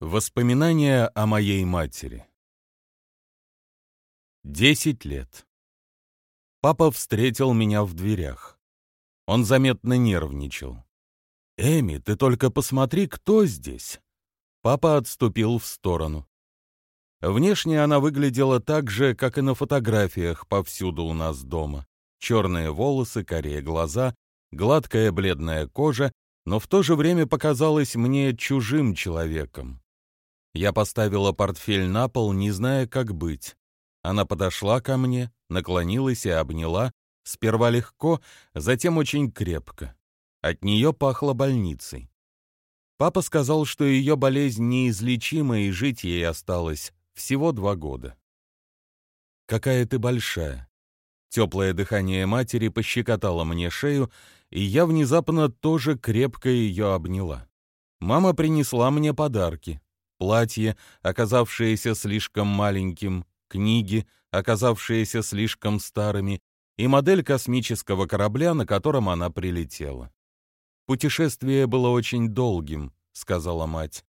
Воспоминания о моей матери. Десять лет. Папа встретил меня в дверях. Он заметно нервничал. «Эми, ты только посмотри, кто здесь!» Папа отступил в сторону. Внешне она выглядела так же, как и на фотографиях повсюду у нас дома. Черные волосы, корее глаза, гладкая бледная кожа, но в то же время показалась мне чужим человеком. Я поставила портфель на пол, не зная, как быть. Она подошла ко мне, наклонилась и обняла, сперва легко, затем очень крепко. От нее пахло больницей. Папа сказал, что ее болезнь неизлечима и жить ей осталось всего два года. «Какая ты большая!» Теплое дыхание матери пощекотало мне шею, и я внезапно тоже крепко ее обняла. Мама принесла мне подарки платье, оказавшееся слишком маленьким, книги, оказавшиеся слишком старыми, и модель космического корабля, на котором она прилетела. «Путешествие было очень долгим», — сказала мать.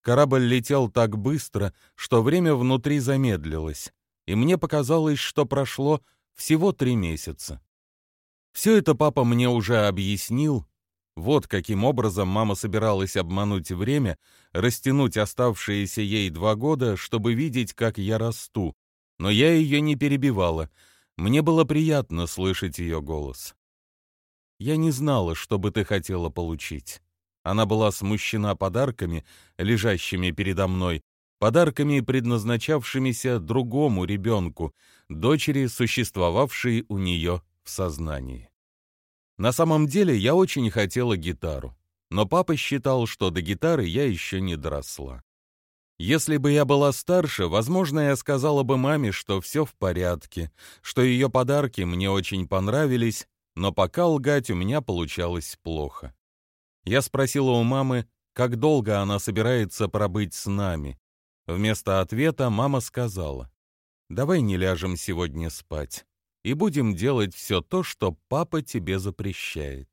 Корабль летел так быстро, что время внутри замедлилось, и мне показалось, что прошло всего три месяца. Все это папа мне уже объяснил, вот каким образом мама собиралась обмануть время, растянуть оставшиеся ей два года, чтобы видеть, как я расту. Но я ее не перебивала. Мне было приятно слышать ее голос. Я не знала, что бы ты хотела получить. Она была смущена подарками, лежащими передо мной, подарками, предназначавшимися другому ребенку, дочери, существовавшей у нее в сознании. На самом деле я очень хотела гитару, но папа считал, что до гитары я еще не доросла. Если бы я была старше, возможно, я сказала бы маме, что все в порядке, что ее подарки мне очень понравились, но пока лгать у меня получалось плохо. Я спросила у мамы, как долго она собирается пробыть с нами. Вместо ответа мама сказала, «Давай не ляжем сегодня спать и будем делать все то, что папа тебе запрещает.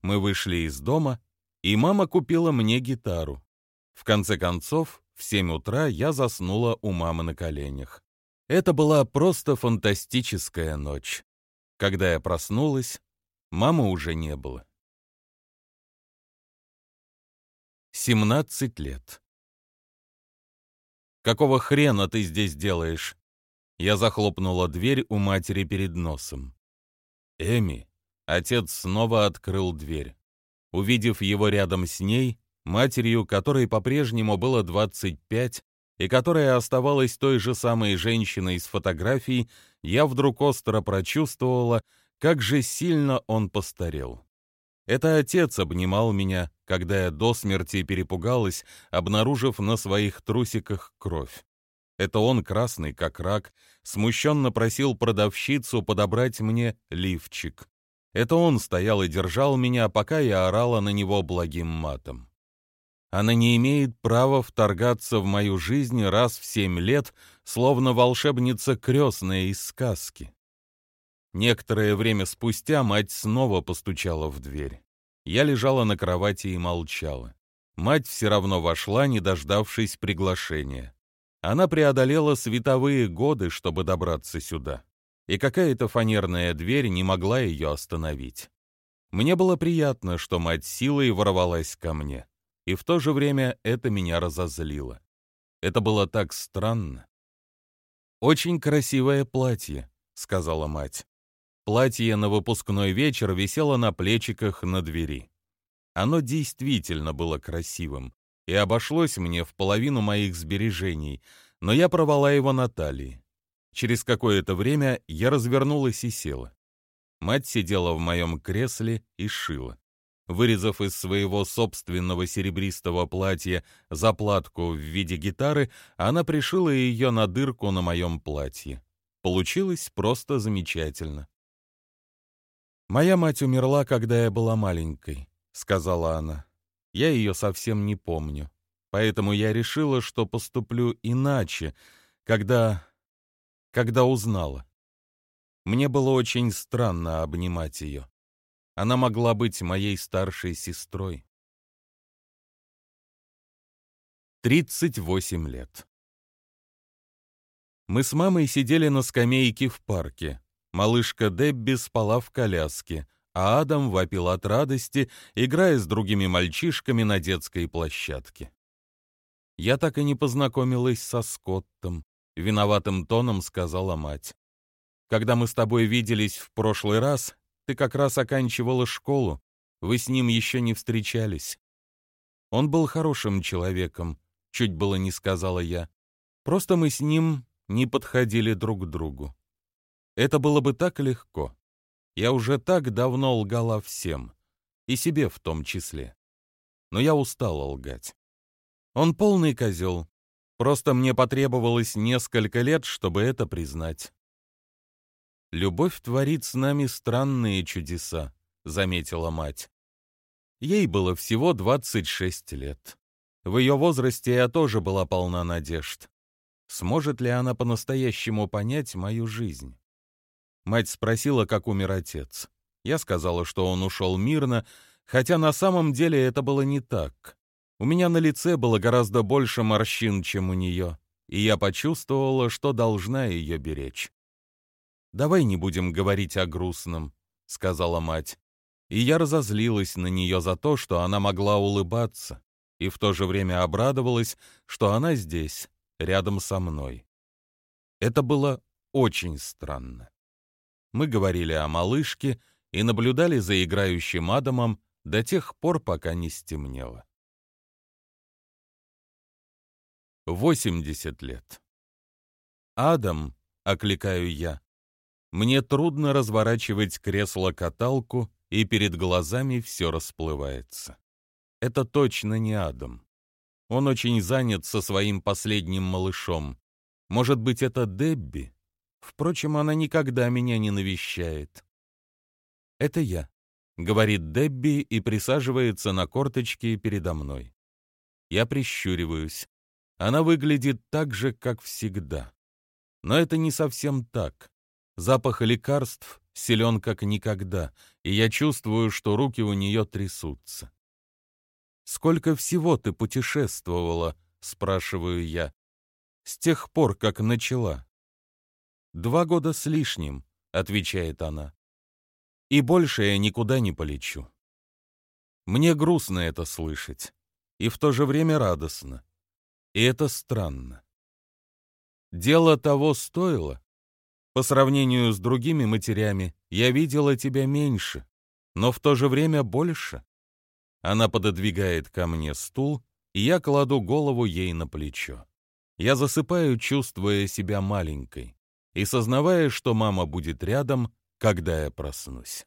Мы вышли из дома, и мама купила мне гитару. В конце концов, в семь утра я заснула у мамы на коленях. Это была просто фантастическая ночь. Когда я проснулась, мамы уже не было. 17 лет. «Какого хрена ты здесь делаешь?» Я захлопнула дверь у матери перед носом. «Эми!» Отец снова открыл дверь. Увидев его рядом с ней, матерью, которой по-прежнему было 25, и которая оставалась той же самой женщиной из фотографий, я вдруг остро прочувствовала, как же сильно он постарел. Это отец обнимал меня, когда я до смерти перепугалась, обнаружив на своих трусиках кровь. Это он, красный как рак, смущенно просил продавщицу подобрать мне лифчик. Это он стоял и держал меня, пока я орала на него благим матом. Она не имеет права вторгаться в мою жизнь раз в семь лет, словно волшебница крестная из сказки. Некоторое время спустя мать снова постучала в дверь. Я лежала на кровати и молчала. Мать все равно вошла, не дождавшись приглашения. Она преодолела световые годы, чтобы добраться сюда, и какая-то фанерная дверь не могла ее остановить. Мне было приятно, что мать силой ворвалась ко мне, и в то же время это меня разозлило. Это было так странно. «Очень красивое платье», — сказала мать. Платье на выпускной вечер висело на плечиках на двери. Оно действительно было красивым, и обошлось мне в половину моих сбережений, но я провала его на талии. Через какое-то время я развернулась и села. Мать сидела в моем кресле и шила. Вырезав из своего собственного серебристого платья заплатку в виде гитары, она пришила ее на дырку на моем платье. Получилось просто замечательно. «Моя мать умерла, когда я была маленькой», — сказала она. Я ее совсем не помню. Поэтому я решила, что поступлю иначе, когда... когда узнала. Мне было очень странно обнимать ее. Она могла быть моей старшей сестрой. 38 лет. Мы с мамой сидели на скамейке в парке. Малышка Дебби спала в коляске, а Адам вопил от радости, играя с другими мальчишками на детской площадке. Я так и не познакомилась со Скоттом, виноватым тоном сказала мать. Когда мы с тобой виделись в прошлый раз, ты как раз оканчивала школу, вы с ним еще не встречались. Он был хорошим человеком, чуть было не сказала я. Просто мы с ним не подходили друг к другу. Это было бы так легко. Я уже так давно лгала всем, и себе в том числе. Но я устала лгать. Он полный козел. Просто мне потребовалось несколько лет, чтобы это признать. «Любовь творит с нами странные чудеса», — заметила мать. Ей было всего 26 лет. В ее возрасте я тоже была полна надежд. Сможет ли она по-настоящему понять мою жизнь? Мать спросила, как умер отец. Я сказала, что он ушел мирно, хотя на самом деле это было не так. У меня на лице было гораздо больше морщин, чем у нее, и я почувствовала, что должна ее беречь. «Давай не будем говорить о грустном», — сказала мать. И я разозлилась на нее за то, что она могла улыбаться, и в то же время обрадовалась, что она здесь, рядом со мной. Это было очень странно. Мы говорили о малышке и наблюдали за играющим Адамом до тех пор, пока не стемнело. 80 лет. «Адам», — окликаю я, — «мне трудно разворачивать кресло-каталку, и перед глазами все расплывается. Это точно не Адам. Он очень занят со своим последним малышом. Может быть, это Дебби? Впрочем, она никогда меня не навещает. «Это я», — говорит Дебби и присаживается на корточки передо мной. Я прищуриваюсь. Она выглядит так же, как всегда. Но это не совсем так. Запах лекарств силен как никогда, и я чувствую, что руки у нее трясутся. «Сколько всего ты путешествовала?» — спрашиваю я. «С тех пор, как начала». «Два года с лишним», — отвечает она. «И больше я никуда не полечу». Мне грустно это слышать, и в то же время радостно. И это странно. Дело того стоило. По сравнению с другими матерями, я видела тебя меньше, но в то же время больше. Она пододвигает ко мне стул, и я кладу голову ей на плечо. Я засыпаю, чувствуя себя маленькой, и сознавая, что мама будет рядом, когда я проснусь.